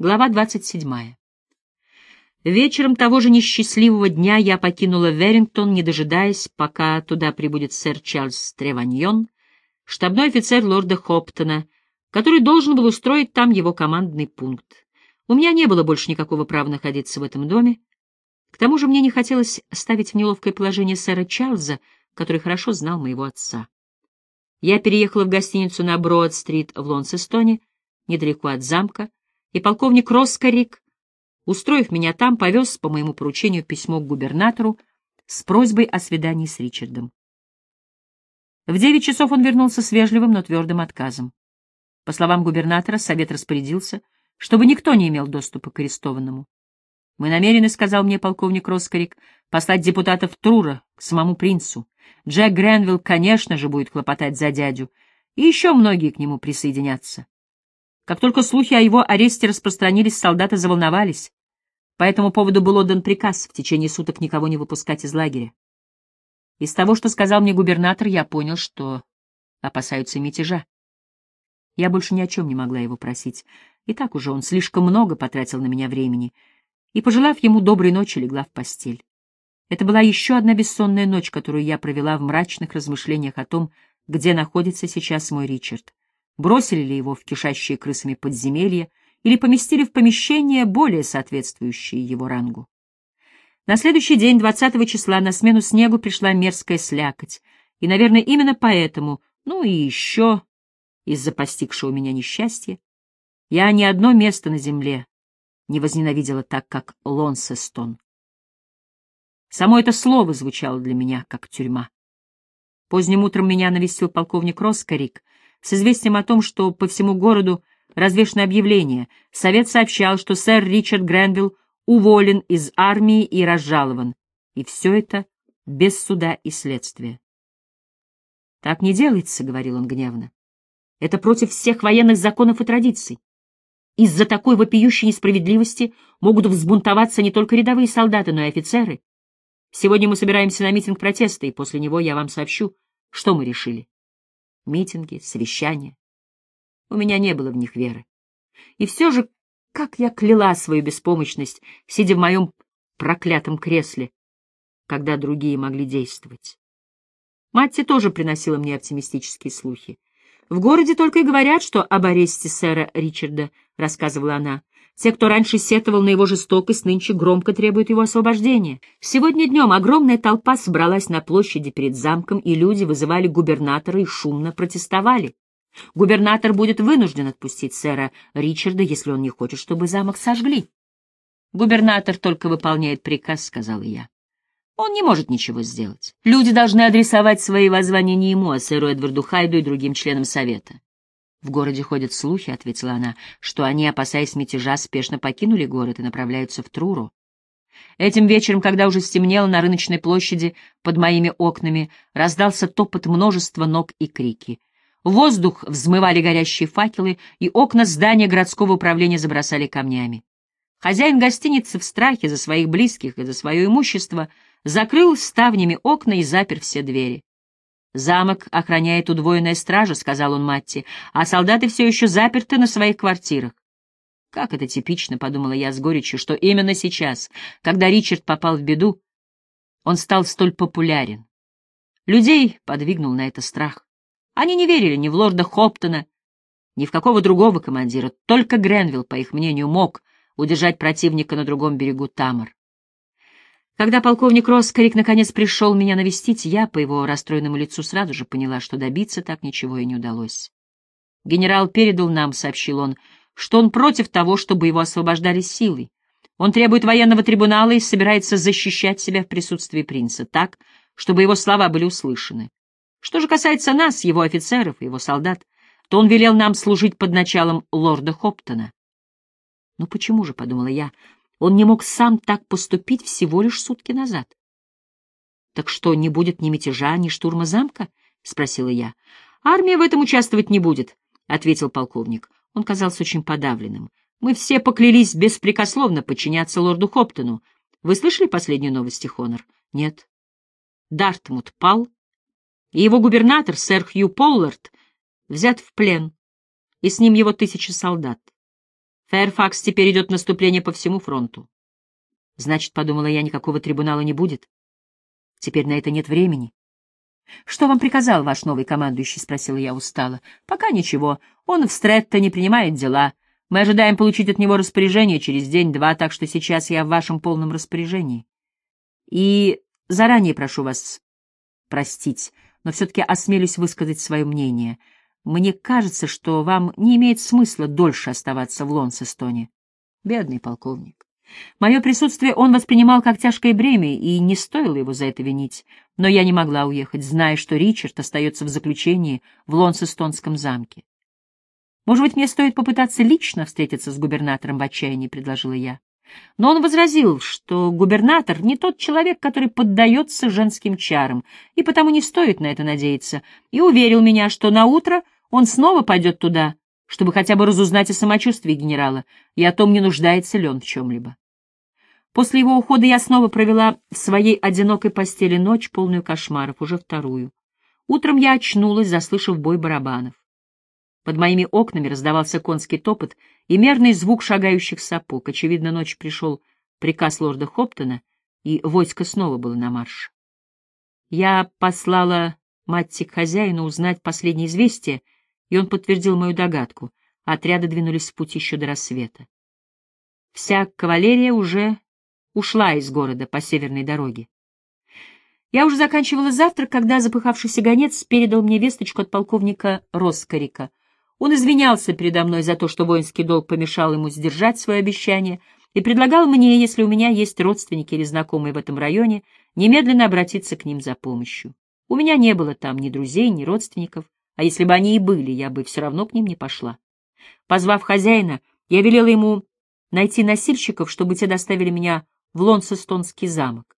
Глава 27. Вечером того же несчастливого дня я покинула Верингтон, не дожидаясь, пока туда прибудет сэр Чарльз Треваньон, штабной офицер лорда Хоптона, который должен был устроить там его командный пункт. У меня не было больше никакого права находиться в этом доме. К тому же мне не хотелось ставить в неловкое положение сэра Чарльза, который хорошо знал моего отца. Я переехала в гостиницу на Броад-стрит в Лонсестоне, недалеко от замка, и полковник Роскарик, устроив меня там, повез по моему поручению письмо к губернатору с просьбой о свидании с Ричардом. В девять часов он вернулся с вежливым, но твердым отказом. По словам губернатора, совет распорядился, чтобы никто не имел доступа к арестованному. «Мы намерены, — сказал мне полковник Роскарик, — послать депутатов Трура к самому принцу. Джек Гренвилл, конечно же, будет хлопотать за дядю, и еще многие к нему присоединятся. Как только слухи о его аресте распространились, солдаты заволновались. По этому поводу был отдан приказ в течение суток никого не выпускать из лагеря. Из того, что сказал мне губернатор, я понял, что опасаются мятежа. Я больше ни о чем не могла его просить. И так уже он слишком много потратил на меня времени. И, пожелав ему доброй ночи, легла в постель. Это была еще одна бессонная ночь, которую я провела в мрачных размышлениях о том, где находится сейчас мой Ричард бросили ли его в кишащие крысами подземелья или поместили в помещение, более соответствующее его рангу. На следующий день, 20 числа, на смену снегу пришла мерзкая слякоть, и, наверное, именно поэтому, ну и еще из-за постигшего меня несчастья, я ни одно место на земле не возненавидела так, как Лонсестон. Само это слово звучало для меня, как тюрьма. Поздним утром меня навестил полковник Роскарик — с известием о том, что по всему городу развешено объявление. Совет сообщал, что сэр Ричард Гренвилл уволен из армии и разжалован. И все это без суда и следствия. «Так не делается», — говорил он гневно. «Это против всех военных законов и традиций. Из-за такой вопиющей несправедливости могут взбунтоваться не только рядовые солдаты, но и офицеры. Сегодня мы собираемся на митинг протеста, и после него я вам сообщу, что мы решили митинги, совещания. У меня не было в них веры. И все же, как я кляла свою беспомощность, сидя в моем проклятом кресле, когда другие могли действовать. Матти тоже приносила мне оптимистические слухи. В городе только и говорят, что об аресте сэра Ричарда, — рассказывала она. Те, кто раньше сетовал на его жестокость, нынче громко требуют его освобождения. Сегодня днем огромная толпа собралась на площади перед замком, и люди вызывали губернатора и шумно протестовали. Губернатор будет вынужден отпустить сэра Ричарда, если он не хочет, чтобы замок сожгли. Губернатор только выполняет приказ, — сказала я. Он не может ничего сделать. Люди должны адресовать свои воззвания не ему, а сэру Эдварду Хайду и другим членам совета. В городе ходят слухи, — ответила она, — что они, опасаясь мятежа, спешно покинули город и направляются в Труру. Этим вечером, когда уже стемнело на рыночной площади под моими окнами, раздался топот множества ног и крики. В воздух взмывали горящие факелы, и окна здания городского управления забросали камнями. Хозяин гостиницы в страхе за своих близких и за свое имущество закрыл ставнями окна и запер все двери. «Замок охраняет удвоенная стража», — сказал он Матти, «а солдаты все еще заперты на своих квартирах». Как это типично, — подумала я с горечью, — что именно сейчас, когда Ричард попал в беду, он стал столь популярен. Людей подвигнул на это страх. Они не верили ни в лорда Хоптона, ни в какого другого командира. Только Гренвилл, по их мнению, мог удержать противника на другом берегу Тамар. Когда полковник Роскарик наконец пришел меня навестить, я по его расстроенному лицу сразу же поняла, что добиться так ничего и не удалось. Генерал передал нам, — сообщил он, — что он против того, чтобы его освобождали силой. Он требует военного трибунала и собирается защищать себя в присутствии принца так, чтобы его слова были услышаны. Что же касается нас, его офицеров и его солдат, то он велел нам служить под началом лорда Хоптона. «Ну почему же, — подумала я, он не мог сам так поступить всего лишь сутки назад. «Так что, не будет ни мятежа, ни штурма замка?» — спросила я. «Армия в этом участвовать не будет», — ответил полковник. Он казался очень подавленным. «Мы все поклялись беспрекословно подчиняться лорду Хоптону. Вы слышали последние новости, Хонор?» «Нет». Дартмут пал, и его губернатор, сэр Хью Поллард, взят в плен, и с ним его тысячи солдат. Фэрфакс теперь идет наступление по всему фронту. Значит, подумала я, никакого трибунала не будет. Теперь на это нет времени. «Что вам приказал ваш новый командующий?» — спросила я устало. «Пока ничего. Он в Стретто не принимает дела. Мы ожидаем получить от него распоряжение через день-два, так что сейчас я в вашем полном распоряжении. И заранее прошу вас простить, но все-таки осмелюсь высказать свое мнение. Мне кажется, что вам не имеет смысла дольше оставаться в Лонсестоне. Бедный полковник. Мое присутствие он воспринимал как тяжкое бремя, и не стоило его за это винить. Но я не могла уехать, зная, что Ричард остается в заключении в Лонсестонском замке. «Может быть, мне стоит попытаться лично встретиться с губернатором в отчаянии», — предложила я. Но он возразил, что губернатор не тот человек, который поддается женским чарам, и потому не стоит на это надеяться, и уверил меня, что на утро он снова пойдет туда, чтобы хотя бы разузнать о самочувствии генерала и о том, не нуждается ли он в чем-либо. После его ухода я снова провела в своей одинокой постели ночь, полную кошмаров, уже вторую. Утром я очнулась, заслышав бой барабанов. Под моими окнами раздавался конский топот и мерный звук шагающих сапог. Очевидно, ночью пришел приказ лорда Хоптона, и войско снова было на марш. Я послала Матти к хозяину узнать последнее известие, и он подтвердил мою догадку. Отряды двинулись в путь еще до рассвета. Вся кавалерия уже ушла из города по северной дороге. Я уже заканчивала завтрак, когда запыхавшийся гонец передал мне весточку от полковника Роскарика. Он извинялся передо мной за то, что воинский долг помешал ему сдержать свое обещание, и предлагал мне, если у меня есть родственники или знакомые в этом районе, немедленно обратиться к ним за помощью. У меня не было там ни друзей, ни родственников, а если бы они и были, я бы все равно к ним не пошла. Позвав хозяина, я велела ему найти носильщиков, чтобы те доставили меня в Лонсестонский замок.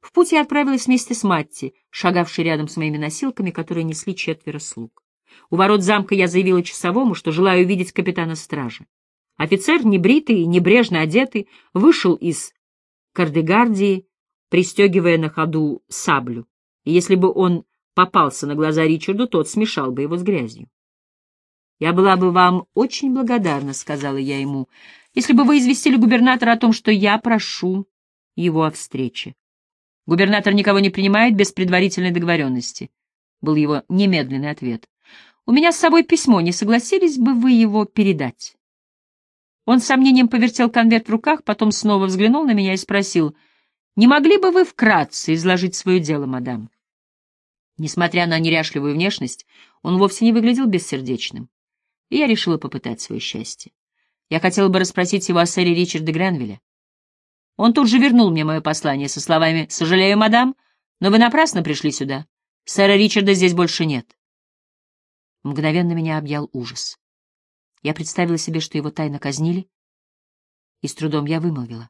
В путь я отправилась вместе с Матти, шагавшей рядом с моими носилками, которые несли четверо слуг. У ворот замка я заявила часовому, что желаю увидеть капитана стражи. Офицер, небритый небрежно одетый, вышел из кардегардии, пристегивая на ходу саблю. И если бы он попался на глаза Ричарду, тот смешал бы его с грязью. «Я была бы вам очень благодарна», — сказала я ему, — «если бы вы известили губернатора о том, что я прошу его о встрече». «Губернатор никого не принимает без предварительной договоренности», — был его немедленный ответ. «У меня с собой письмо, не согласились бы вы его передать?» Он с сомнением повертел конверт в руках, потом снова взглянул на меня и спросил, «Не могли бы вы вкратце изложить свое дело, мадам?» Несмотря на неряшливую внешность, он вовсе не выглядел бессердечным и я решила попытать свое счастье. Я хотела бы расспросить его о сэре Ричарде Гренвилле. Он тут же вернул мне мое послание со словами «Сожалею, мадам, но вы напрасно пришли сюда. Сэра Ричарда здесь больше нет». Мгновенно меня объял ужас. Я представила себе, что его тайно казнили, и с трудом я вымолвила.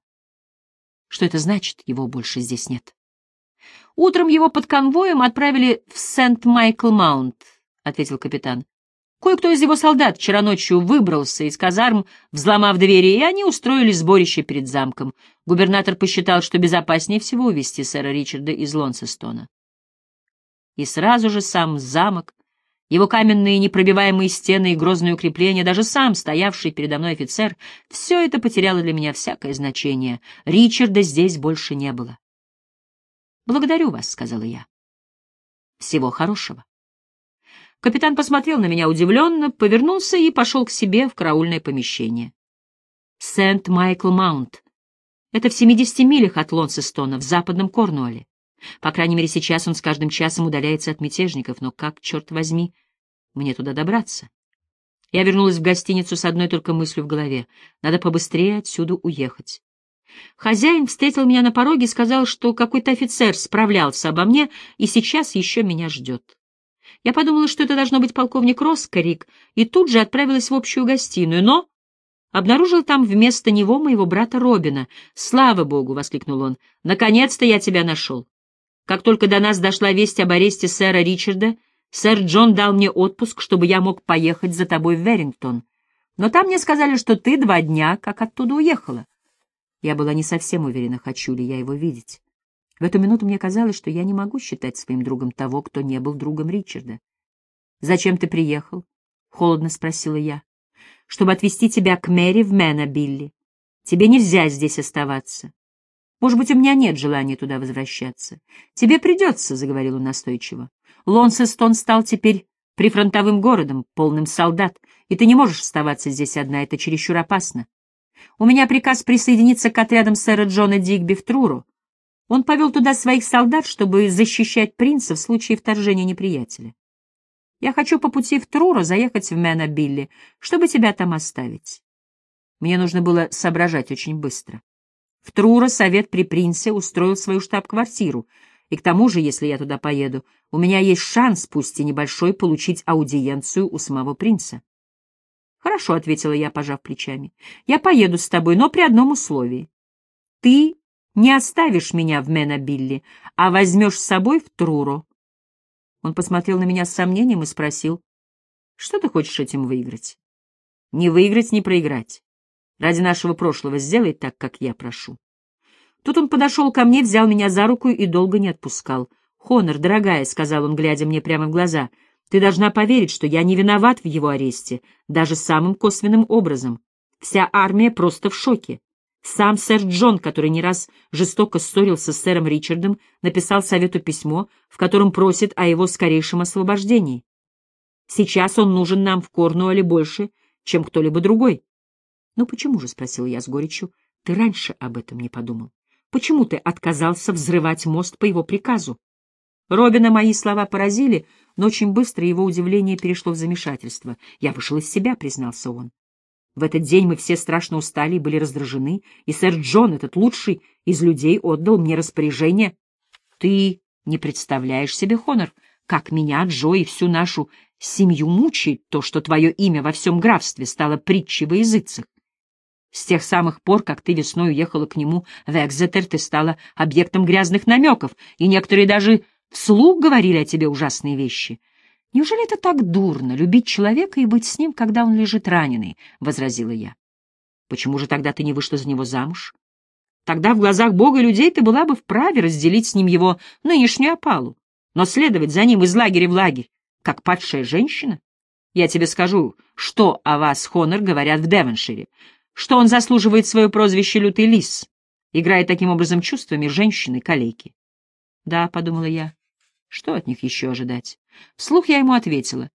Что это значит, его больше здесь нет? Утром его под конвоем отправили в Сент-Майкл-Маунт, — ответил капитан. Кое-кто из его солдат вчера ночью выбрался из казарм, взломав двери, и они устроили сборище перед замком. Губернатор посчитал, что безопаснее всего увезти сэра Ричарда из Лонсестона. И сразу же сам замок, его каменные непробиваемые стены и грозные укрепления, даже сам стоявший передо мной офицер, все это потеряло для меня всякое значение. Ричарда здесь больше не было. «Благодарю вас», — сказала я. «Всего хорошего». Капитан посмотрел на меня удивленно, повернулся и пошел к себе в караульное помещение. Сент-Майкл-Маунт. Это в 70 милях от Лонсестона, в западном Корнуолле. По крайней мере, сейчас он с каждым часом удаляется от мятежников, но как, черт возьми, мне туда добраться? Я вернулась в гостиницу с одной только мыслью в голове. Надо побыстрее отсюда уехать. Хозяин встретил меня на пороге и сказал, что какой-то офицер справлялся обо мне и сейчас еще меня ждет. Я подумала, что это должно быть полковник Роскарик, и тут же отправилась в общую гостиную, но обнаружил там вместо него моего брата Робина. «Слава богу!» — воскликнул он. «Наконец-то я тебя нашел. Как только до нас дошла весть об аресте сэра Ричарда, сэр Джон дал мне отпуск, чтобы я мог поехать за тобой в Верингтон. Но там мне сказали, что ты два дня как оттуда уехала. Я была не совсем уверена, хочу ли я его видеть. В эту минуту мне казалось, что я не могу считать своим другом того, кто не был другом Ричарда. «Зачем ты приехал?» — холодно спросила я. чтобы отвезти тебя к Мэри в Мэна, Билли. Тебе нельзя здесь оставаться. Может быть, у меня нет желания туда возвращаться. Тебе придется, — заговорил он настойчиво. Лонсестон стал теперь прифронтовым городом, полным солдат, и ты не можешь оставаться здесь одна, это чересчур опасно. У меня приказ присоединиться к отрядам сэра Джона Дигби в Труру. Он повел туда своих солдат, чтобы защищать принца в случае вторжения неприятеля. Я хочу по пути в Труру заехать в Мэна Билли, чтобы тебя там оставить. Мне нужно было соображать очень быстро. В Трура совет при принце устроил свою штаб-квартиру, и к тому же, если я туда поеду, у меня есть шанс, пусть и небольшой, получить аудиенцию у самого принца. «Хорошо», — ответила я, пожав плечами. «Я поеду с тобой, но при одном условии. Ты не оставишь меня в Менобилли, а возьмешь с собой в Труро». Он посмотрел на меня с сомнением и спросил, «Что ты хочешь этим выиграть?» «Не выиграть, не проиграть. Ради нашего прошлого сделай так, как я прошу». Тут он подошел ко мне, взял меня за руку и долго не отпускал. «Хонор, дорогая», — сказал он, глядя мне прямо в глаза, — ты должна поверить, что я не виноват в его аресте, даже самым косвенным образом. Вся армия просто в шоке. Сам сэр Джон, который не раз жестоко ссорился с сэром Ричардом, написал совету письмо, в котором просит о его скорейшем освобождении. Сейчас он нужен нам в Корнуолле больше, чем кто-либо другой. — Ну почему же, — спросил я с горечью, — ты раньше об этом не подумал? Почему ты отказался взрывать мост по его приказу? Робина мои слова поразили, но очень быстро его удивление перешло в замешательство. «Я вышел из себя», — признался он. В этот день мы все страшно устали и были раздражены, и сэр Джон, этот лучший из людей, отдал мне распоряжение. Ты не представляешь себе, Хонор, как меня, Джо и всю нашу семью мучает то, что твое имя во всем графстве стало притчей во языцах. С тех самых пор, как ты весной уехала к нему в Экзетер, ты стала объектом грязных намеков, и некоторые даже вслух говорили о тебе ужасные вещи. Неужели это так дурно, любить человека и быть с ним, когда он лежит раненый? — возразила я. Почему же тогда ты не вышла за него замуж? Тогда в глазах Бога и людей ты была бы вправе разделить с ним его нынешнюю опалу, но следовать за ним из лагеря в лагерь, как падшая женщина. Я тебе скажу, что о вас, Хонор, говорят в Девоншире, что он заслуживает свое прозвище «Лютый лис», играя таким образом чувствами женщины-калеки. Да, — подумала я, — что от них еще ожидать? Вслух я ему ответила.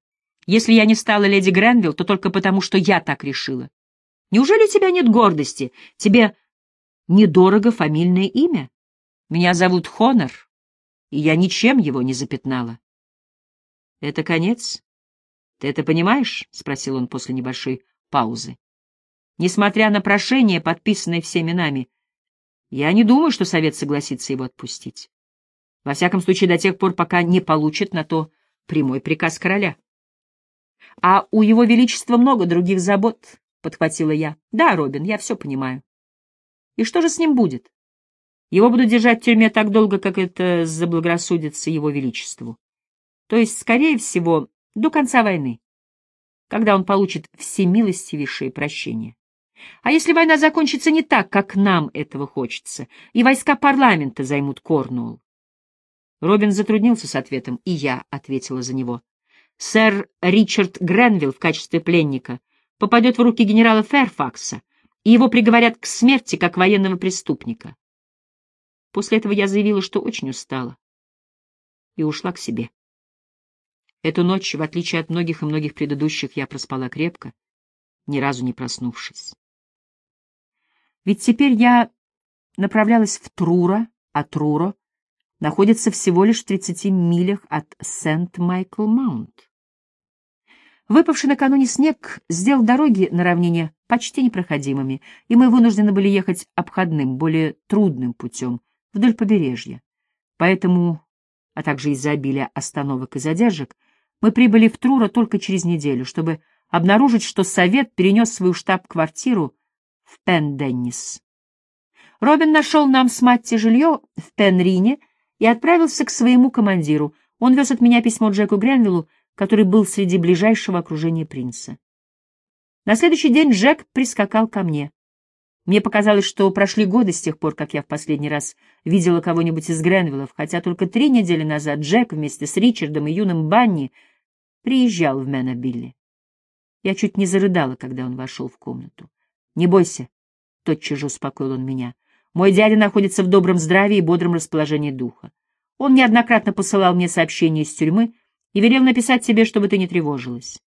Если я не стала леди Гренвилл, то только потому, что я так решила. Неужели у тебя нет гордости? Тебе недорого фамильное имя? Меня зовут Хонор, и я ничем его не запятнала. — Это конец? Ты это понимаешь? — спросил он после небольшой паузы. Несмотря на прошение, подписанное всеми нами, я не думаю, что совет согласится его отпустить. Во всяком случае, до тех пор, пока не получит на то прямой приказ короля. — А у его величества много других забот, — подхватила я. — Да, Робин, я все понимаю. — И что же с ним будет? Его будут держать в тюрьме так долго, как это заблагорассудится его величеству. То есть, скорее всего, до конца войны, когда он получит всемилостивейшее прощение. А если война закончится не так, как нам этого хочется, и войска парламента займут Корнуолл? Робин затруднился с ответом, и я ответила за него. Сэр Ричард Гренвилл в качестве пленника попадет в руки генерала Ферфакса, и его приговорят к смерти как военного преступника. После этого я заявила, что очень устала, и ушла к себе. Эту ночь, в отличие от многих и многих предыдущих, я проспала крепко, ни разу не проснувшись. Ведь теперь я направлялась в Трура, а Труро находится всего лишь в 30 милях от Сент-Майкл-Маунт. Выпавший накануне снег сделал дороги на равнине почти непроходимыми, и мы вынуждены были ехать обходным, более трудным путем вдоль побережья. Поэтому, а также из-за обилия остановок и задержек, мы прибыли в Трура только через неделю, чтобы обнаружить, что Совет перенес свою штаб-квартиру в Пен-Деннис. Робин нашел нам с Матти жилье в Пенрине — и отправился к своему командиру. Он вез от меня письмо Джеку Гренвиллу, который был среди ближайшего окружения принца. На следующий день Джек прискакал ко мне. Мне показалось, что прошли годы с тех пор, как я в последний раз видела кого-нибудь из Гренвиллов, хотя только три недели назад Джек вместе с Ричардом и юным Банни приезжал в Менобилли. Я чуть не зарыдала, когда он вошел в комнату. «Не бойся», — тотчас же успокоил он меня. «Мой дядя находится в добром здравии и бодром расположении духа. Он неоднократно посылал мне сообщения из тюрьмы и велел написать тебе, чтобы ты не тревожилась.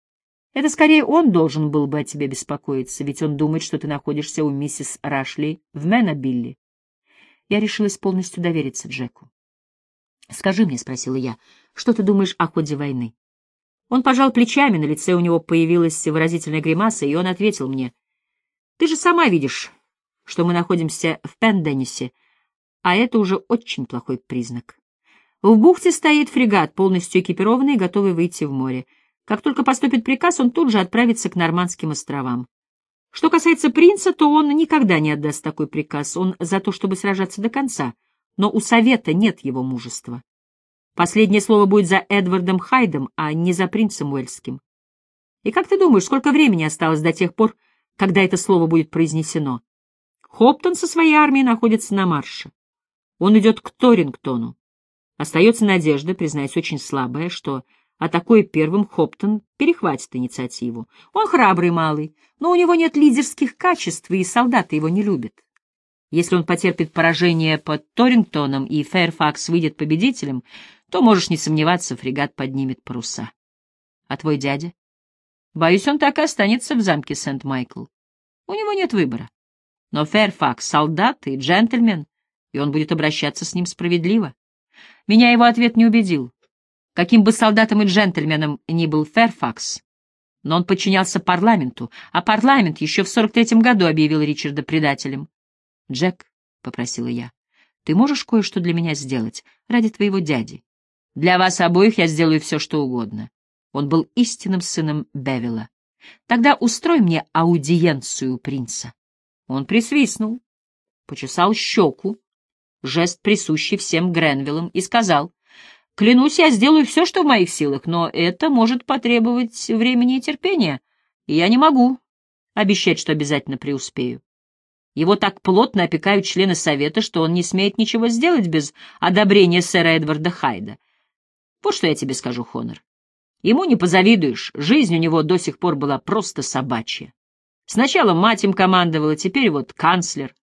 Это скорее он должен был бы о тебе беспокоиться, ведь он думает, что ты находишься у миссис Рашли в Менобилли. Я решилась полностью довериться Джеку. «Скажи мне», — спросила я, — «что ты думаешь о ходе войны?» Он пожал плечами, на лице у него появилась выразительная гримаса, и он ответил мне, «Ты же сама видишь, что мы находимся в Пенденисе, а это уже очень плохой признак. В бухте стоит фрегат, полностью экипированный и готовый выйти в море. Как только поступит приказ, он тут же отправится к Нормандским островам. Что касается принца, то он никогда не отдаст такой приказ, он за то, чтобы сражаться до конца, но у Совета нет его мужества. Последнее слово будет за Эдвардом Хайдом, а не за принцем Уэльским. И как ты думаешь, сколько времени осталось до тех пор, когда это слово будет произнесено? Хоптон со своей армией находится на марше. Он идет к Торингтону. Остается надежда, признаюсь, очень слабая, что атакуя первым, Хоптон перехватит инициативу. Он храбрый малый, но у него нет лидерских качеств, и солдаты его не любят. Если он потерпит поражение под Торингтоном и Фэрфакс выйдет победителем, то, можешь не сомневаться, фрегат поднимет паруса. А твой дядя? Боюсь, он так и останется в замке Сент-Майкл. У него нет выбора. Но Фэрфакс — солдат и джентльмен, и он будет обращаться с ним справедливо. Меня его ответ не убедил. Каким бы солдатом и джентльменом ни был Фэрфакс, но он подчинялся парламенту, а парламент еще в 43-м году объявил Ричарда предателем. «Джек», — попросила я, — «ты можешь кое-что для меня сделать ради твоего дяди? Для вас обоих я сделаю все, что угодно». Он был истинным сыном Бевила. «Тогда устрой мне аудиенцию принца». Он присвистнул, почесал щеку, жест присущий всем Гренвиллам, и сказал, «Клянусь, я сделаю все, что в моих силах, но это может потребовать времени и терпения, и я не могу обещать, что обязательно преуспею. Его так плотно опекают члены Совета, что он не смеет ничего сделать без одобрения сэра Эдварда Хайда. Вот что я тебе скажу, Хонор. Ему не позавидуешь, жизнь у него до сих пор была просто собачья. Сначала мать им командовала, теперь вот канцлер.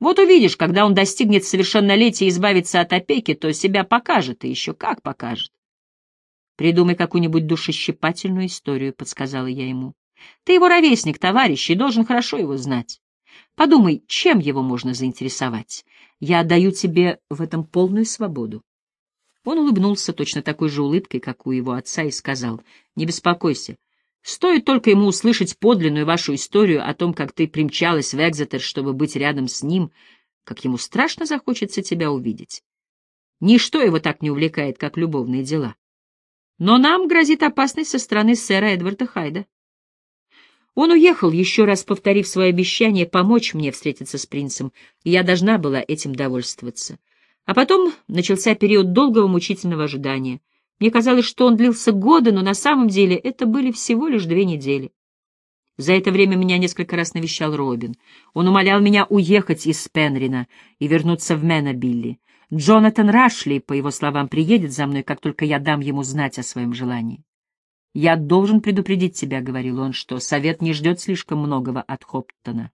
Вот увидишь, когда он достигнет совершеннолетия и избавится от опеки, то себя покажет, и еще как покажет. Придумай какую-нибудь душещипательную историю, — подсказала я ему. Ты его ровесник, товарищ, и должен хорошо его знать. Подумай, чем его можно заинтересовать. Я даю тебе в этом полную свободу. Он улыбнулся точно такой же улыбкой, как у его отца, и сказал, «Не беспокойся. Стоит только ему услышать подлинную вашу историю о том, как ты примчалась в Экзетер, чтобы быть рядом с ним, как ему страшно захочется тебя увидеть. Ничто его так не увлекает, как любовные дела. Но нам грозит опасность со стороны сэра Эдварда Хайда. Он уехал, еще раз повторив свое обещание помочь мне встретиться с принцем, и я должна была этим довольствоваться. А потом начался период долгого мучительного ожидания. Мне казалось, что он длился годы, но на самом деле это были всего лишь две недели. За это время меня несколько раз навещал Робин. Он умолял меня уехать из Пенрина и вернуться в Менобилли. Джонатан Рашли, по его словам, приедет за мной, как только я дам ему знать о своем желании. «Я должен предупредить тебя», — говорил он, — «что совет не ждет слишком многого от Хоптона.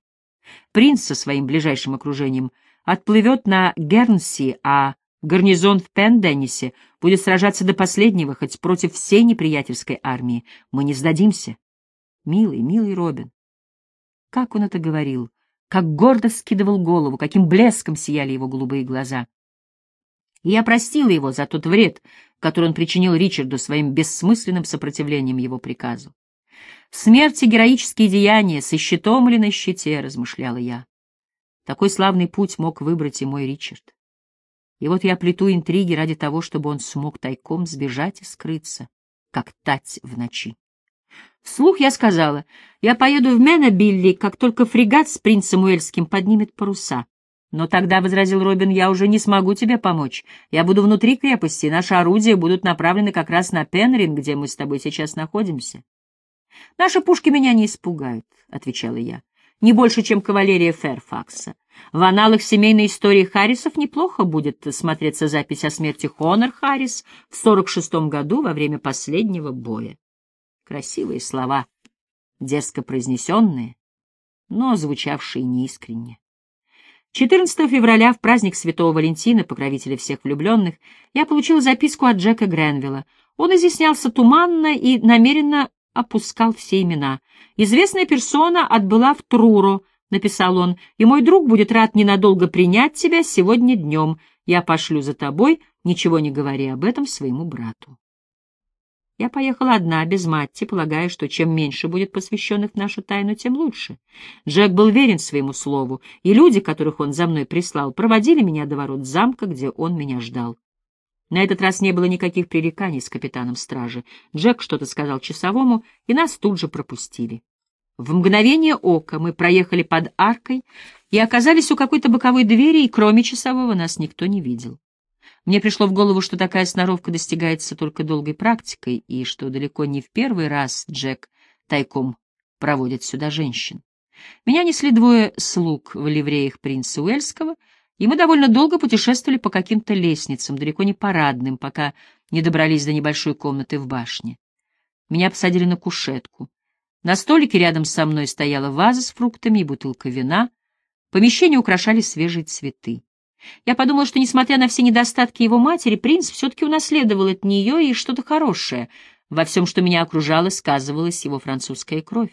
Принц со своим ближайшим окружением отплывет на Гернси, а гарнизон в Пен-Деннисе будет сражаться до последнего, хоть против всей неприятельской армии. Мы не сдадимся. Милый, милый Робин. Как он это говорил, как гордо скидывал голову, каким блеском сияли его голубые глаза. И я простила его за тот вред, который он причинил Ричарду своим бессмысленным сопротивлением его приказу. Смерти героические деяния, со щитом или на щите, размышляла я. Такой славный путь мог выбрать и мой Ричард. И вот я плету интриги ради того, чтобы он смог тайком сбежать и скрыться, как тать в ночи. Вслух я сказала, я поеду в Менобилли, как только фрегат с принцем Уэльским поднимет паруса. Но тогда, — возразил Робин, — я уже не смогу тебе помочь. Я буду внутри крепости, наши орудия будут направлены как раз на Пенрин, где мы с тобой сейчас находимся. — Наши пушки меня не испугают, — отвечала я. — Не больше, чем кавалерия Ферфакса. В аналах семейной истории Харрисов неплохо будет смотреться запись о смерти Хонор Харрис в 46-м году во время последнего боя. Красивые слова, дерзко произнесенные, но звучавшие неискренне. 14 февраля, в праздник Святого Валентина, покровителя всех влюбленных, я получил записку от Джека Гренвилла. Он изъяснялся туманно и намеренно опускал все имена. «Известная персона отбыла в Труро», — написал он, — «и мой друг будет рад ненадолго принять тебя сегодня днем. Я пошлю за тобой, ничего не говори об этом своему брату». Я поехала одна, без матери, полагая, что чем меньше будет посвященных в нашу тайну, тем лучше. Джек был верен своему слову, и люди, которых он за мной прислал, проводили меня до ворот замка, где он меня ждал. На этот раз не было никаких пререканий с капитаном стражи. Джек что-то сказал часовому, и нас тут же пропустили. В мгновение ока мы проехали под аркой и оказались у какой-то боковой двери, и кроме часового нас никто не видел. Мне пришло в голову, что такая сноровка достигается только долгой практикой, и что далеко не в первый раз Джек тайком проводит сюда женщин. Меня несли двое слуг в ливреях принца Уэльского, и мы довольно долго путешествовали по каким-то лестницам, далеко не парадным, пока не добрались до небольшой комнаты в башне. Меня посадили на кушетку. На столике рядом со мной стояла ваза с фруктами и бутылка вина. Помещение украшали свежие цветы. Я подумала, что, несмотря на все недостатки его матери, принц все-таки унаследовал от нее и что-то хорошее. Во всем, что меня окружало, сказывалась его французская кровь.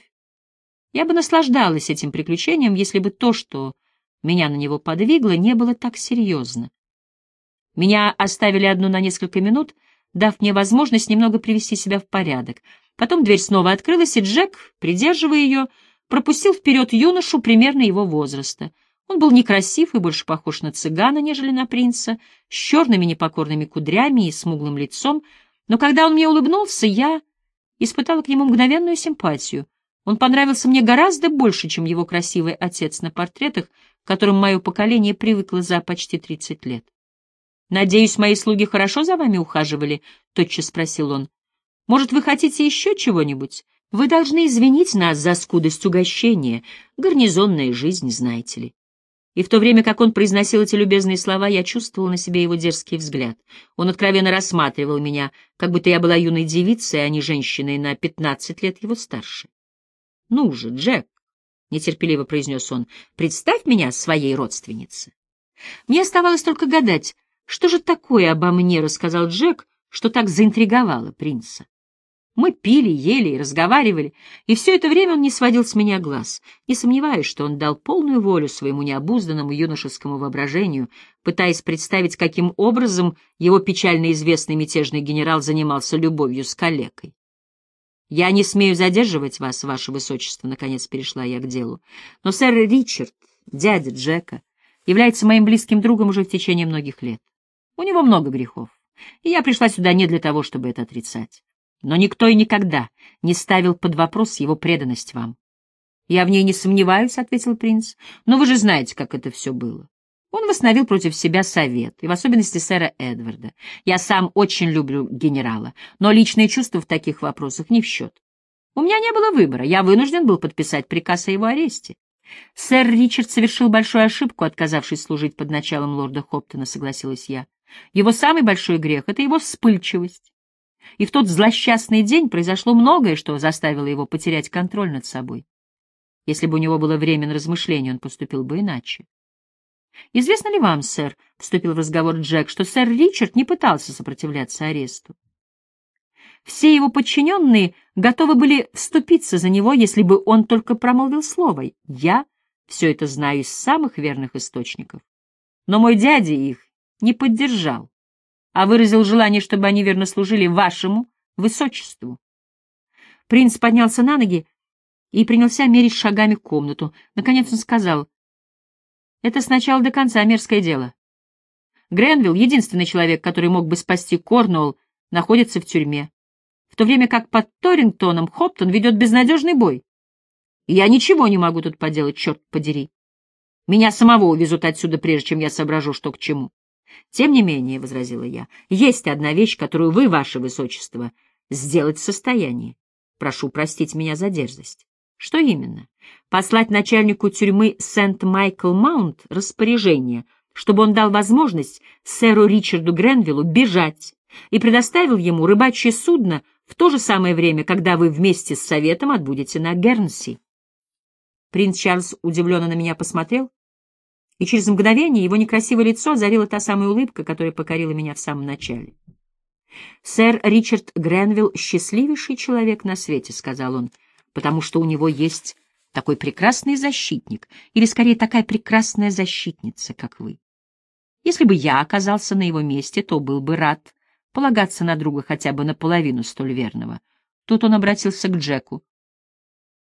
Я бы наслаждалась этим приключением, если бы то, что меня на него подвигло, не было так серьезно. Меня оставили одну на несколько минут, дав мне возможность немного привести себя в порядок. Потом дверь снова открылась, и Джек, придерживая ее, пропустил вперед юношу примерно его возраста — он был некрасив и больше похож на цыгана, нежели на принца, с черными непокорными кудрями и смуглым лицом, но когда он мне улыбнулся, я испытала к нему мгновенную симпатию. Он понравился мне гораздо больше, чем его красивый отец на портретах, к которым мое поколение привыкло за почти тридцать лет. «Надеюсь, мои слуги хорошо за вами ухаживали?» — тотчас спросил он. «Может, вы хотите еще чего-нибудь? Вы должны извинить нас за скудость угощения. Гарнизонная жизнь, знаете ли». И в то время, как он произносил эти любезные слова, я чувствовал на себе его дерзкий взгляд. Он откровенно рассматривал меня, как будто я была юной девицей, а не женщиной на пятнадцать лет его старше. — Ну же, Джек, — нетерпеливо произнес он, — представь меня своей родственнице. Мне оставалось только гадать, что же такое обо мне рассказал Джек, что так заинтриговало принца. Мы пили, ели и разговаривали, и все это время он не сводил с меня глаз, не сомневаюсь, что он дал полную волю своему необузданному юношескому воображению, пытаясь представить, каким образом его печально известный мятежный генерал занимался любовью с калекой. «Я не смею задерживать вас, ваше высочество», — наконец перешла я к делу, «но сэр Ричард, дядя Джека, является моим близким другом уже в течение многих лет. У него много грехов, и я пришла сюда не для того, чтобы это отрицать. Но никто и никогда не ставил под вопрос его преданность вам. «Я в ней не сомневаюсь», — ответил принц, — «но вы же знаете, как это все было». Он восстановил против себя совет, и в особенности сэра Эдварда. Я сам очень люблю генерала, но личные чувства в таких вопросах не в счет. У меня не было выбора, я вынужден был подписать приказ о его аресте. Сэр Ричард совершил большую ошибку, отказавшись служить под началом лорда Хоптона, согласилась я. Его самый большой грех — это его вспыльчивость и в тот злосчастный день произошло многое, что заставило его потерять контроль над собой. Если бы у него было время на размышления, он поступил бы иначе. «Известно ли вам, сэр, — вступил в разговор Джек, — что сэр Ричард не пытался сопротивляться аресту? Все его подчиненные готовы были вступиться за него, если бы он только промолвил слово. Я все это знаю из самых верных источников. Но мой дядя их не поддержал а выразил желание, чтобы они верно служили вашему высочеству. Принц поднялся на ноги и принялся мерить шагами комнату. Наконец он сказал, «Это сначала до конца мерзкое дело. Гренвилл, единственный человек, который мог бы спасти Корнуолл, находится в тюрьме, в то время как под Торингтоном Хоптон ведет безнадежный бой. Я ничего не могу тут поделать, черт подери. Меня самого увезут отсюда, прежде чем я соображу, что к чему. Тем не менее, — возразила я, — есть одна вещь, которую вы, ваше высочество, сделать в состоянии. Прошу простить меня за дерзость. Что именно? Послать начальнику тюрьмы Сент-Майкл-Маунт распоряжение, чтобы он дал возможность сэру Ричарду Гренвиллу бежать и предоставил ему рыбачье судно в то же самое время, когда вы вместе с советом отбудете на Гернси. Принц Чарльз удивленно на меня посмотрел, и через мгновение его некрасивое лицо озарила та самая улыбка, которая покорила меня в самом начале. «Сэр Ричард Гренвилл — счастливейший человек на свете», — сказал он, — «потому что у него есть такой прекрасный защитник, или, скорее, такая прекрасная защитница, как вы. Если бы я оказался на его месте, то был бы рад полагаться на друга хотя бы наполовину столь верного. Тут он обратился к Джеку.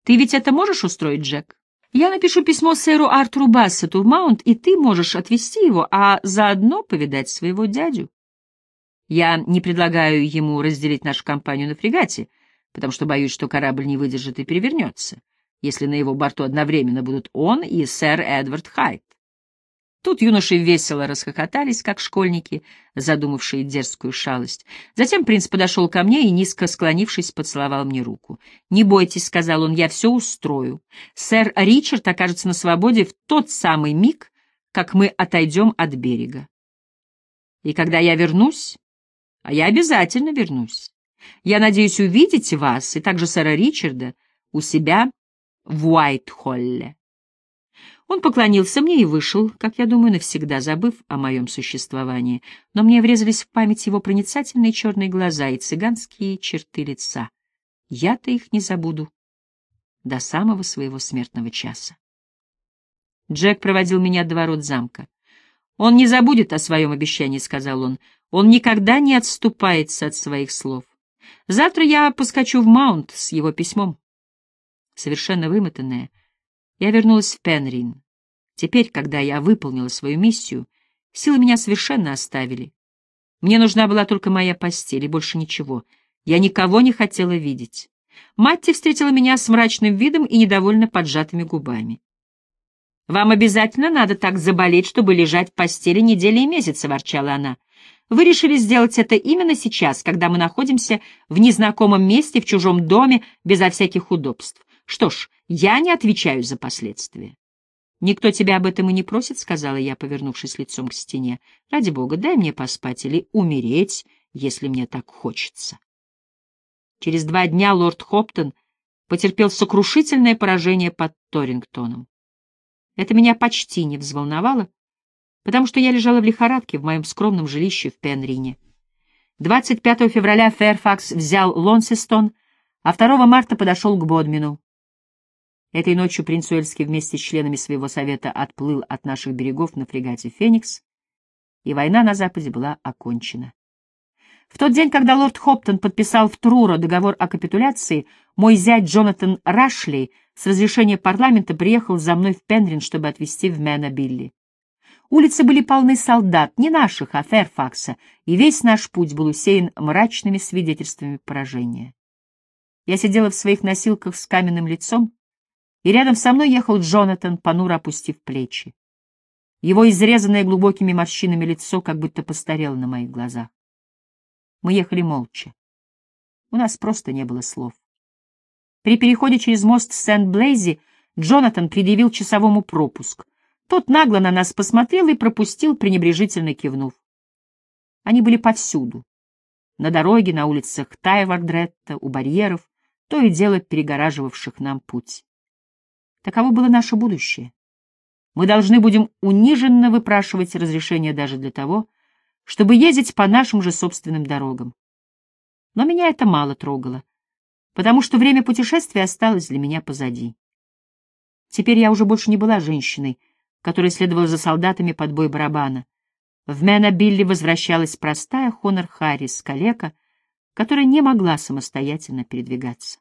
«Ты ведь это можешь устроить, Джек? Я напишу письмо сэру Артуру Бассету в Маунт, и ты можешь отвезти его, а заодно повидать своего дядю. Я не предлагаю ему разделить нашу компанию на фрегате, потому что боюсь, что корабль не выдержит и перевернется если на его борту одновременно будут он и сэр Эдвард Хайт. Тут юноши весело расхохотались, как школьники, задумавшие дерзкую шалость. Затем принц подошел ко мне и, низко склонившись, поцеловал мне руку. «Не бойтесь», — сказал он, — «я все устрою. Сэр Ричард окажется на свободе в тот самый миг, как мы отойдем от берега. И когда я вернусь, а я обязательно вернусь, я надеюсь увидеть вас и также сэра Ричарда у себя в Уайт-Холле. Он поклонился мне и вышел, как я думаю, навсегда забыв о моем существовании, но мне врезались в память его проницательные черные глаза и цыганские черты лица. Я-то их не забуду до самого своего смертного часа. Джек проводил меня до ворот замка. «Он не забудет о своем обещании», — сказал он. «Он никогда не отступается от своих слов. Завтра я поскочу в Маунт с его письмом совершенно вымотанная, я вернулась в Пенрин. Теперь, когда я выполнила свою миссию, силы меня совершенно оставили. Мне нужна была только моя постель и больше ничего. Я никого не хотела видеть. Матти встретила меня с мрачным видом и недовольно поджатыми губами. «Вам обязательно надо так заболеть, чтобы лежать в постели недели и месяцы», — ворчала она. «Вы решили сделать это именно сейчас, когда мы находимся в незнакомом месте, в чужом доме, безо всяких удобств. Что ж, я не отвечаю за последствия. «Никто тебя об этом и не просит», — сказала я, повернувшись лицом к стене. «Ради бога, дай мне поспать или умереть, если мне так хочется». Через два дня лорд Хоптон потерпел сокрушительное поражение под Торингтоном. Это меня почти не взволновало, потому что я лежала в лихорадке в моем скромном жилище в Пенрине. 25 февраля Фэрфакс взял Лонсистон, а 2 марта подошел к Бодмину. Этой ночью принц Уэльский вместе с членами своего совета отплыл от наших берегов на фрегате «Феникс», и война на Западе была окончена. В тот день, когда лорд Хоптон подписал в Труро договор о капитуляции, мой зять Джонатан Рашли с разрешения парламента приехал за мной в Пенрин, чтобы отвезти в Мэна Билли. Улицы были полны солдат, не наших, а Ферфакса, и весь наш путь был усеян мрачными свидетельствами поражения. Я сидела в своих носилках с каменным лицом, и рядом со мной ехал Джонатан, понуро опустив плечи. Его изрезанное глубокими морщинами лицо как будто постарело на моих глазах. Мы ехали молча. У нас просто не было слов. При переходе через мост Сент-Блейзи Джонатан предъявил часовому пропуск. Тот нагло на нас посмотрел и пропустил, пренебрежительно кивнув. Они были повсюду. На дороге, на улицах Тайвардретта, у барьеров, то и дело перегораживавших нам путь. Таково было наше будущее. Мы должны будем униженно выпрашивать разрешение даже для того, чтобы ездить по нашим же собственным дорогам. Но меня это мало трогало, потому что время путешествия осталось для меня позади. Теперь я уже больше не была женщиной, которая следовала за солдатами под бой барабана. В Мэна Билли возвращалась простая Хонор Харрис, калека, которая не могла самостоятельно передвигаться.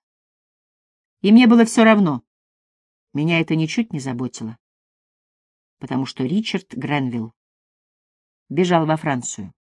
И мне было все равно, меня это ничуть не заботило, потому что Ричард Гренвилл бежал во Францию.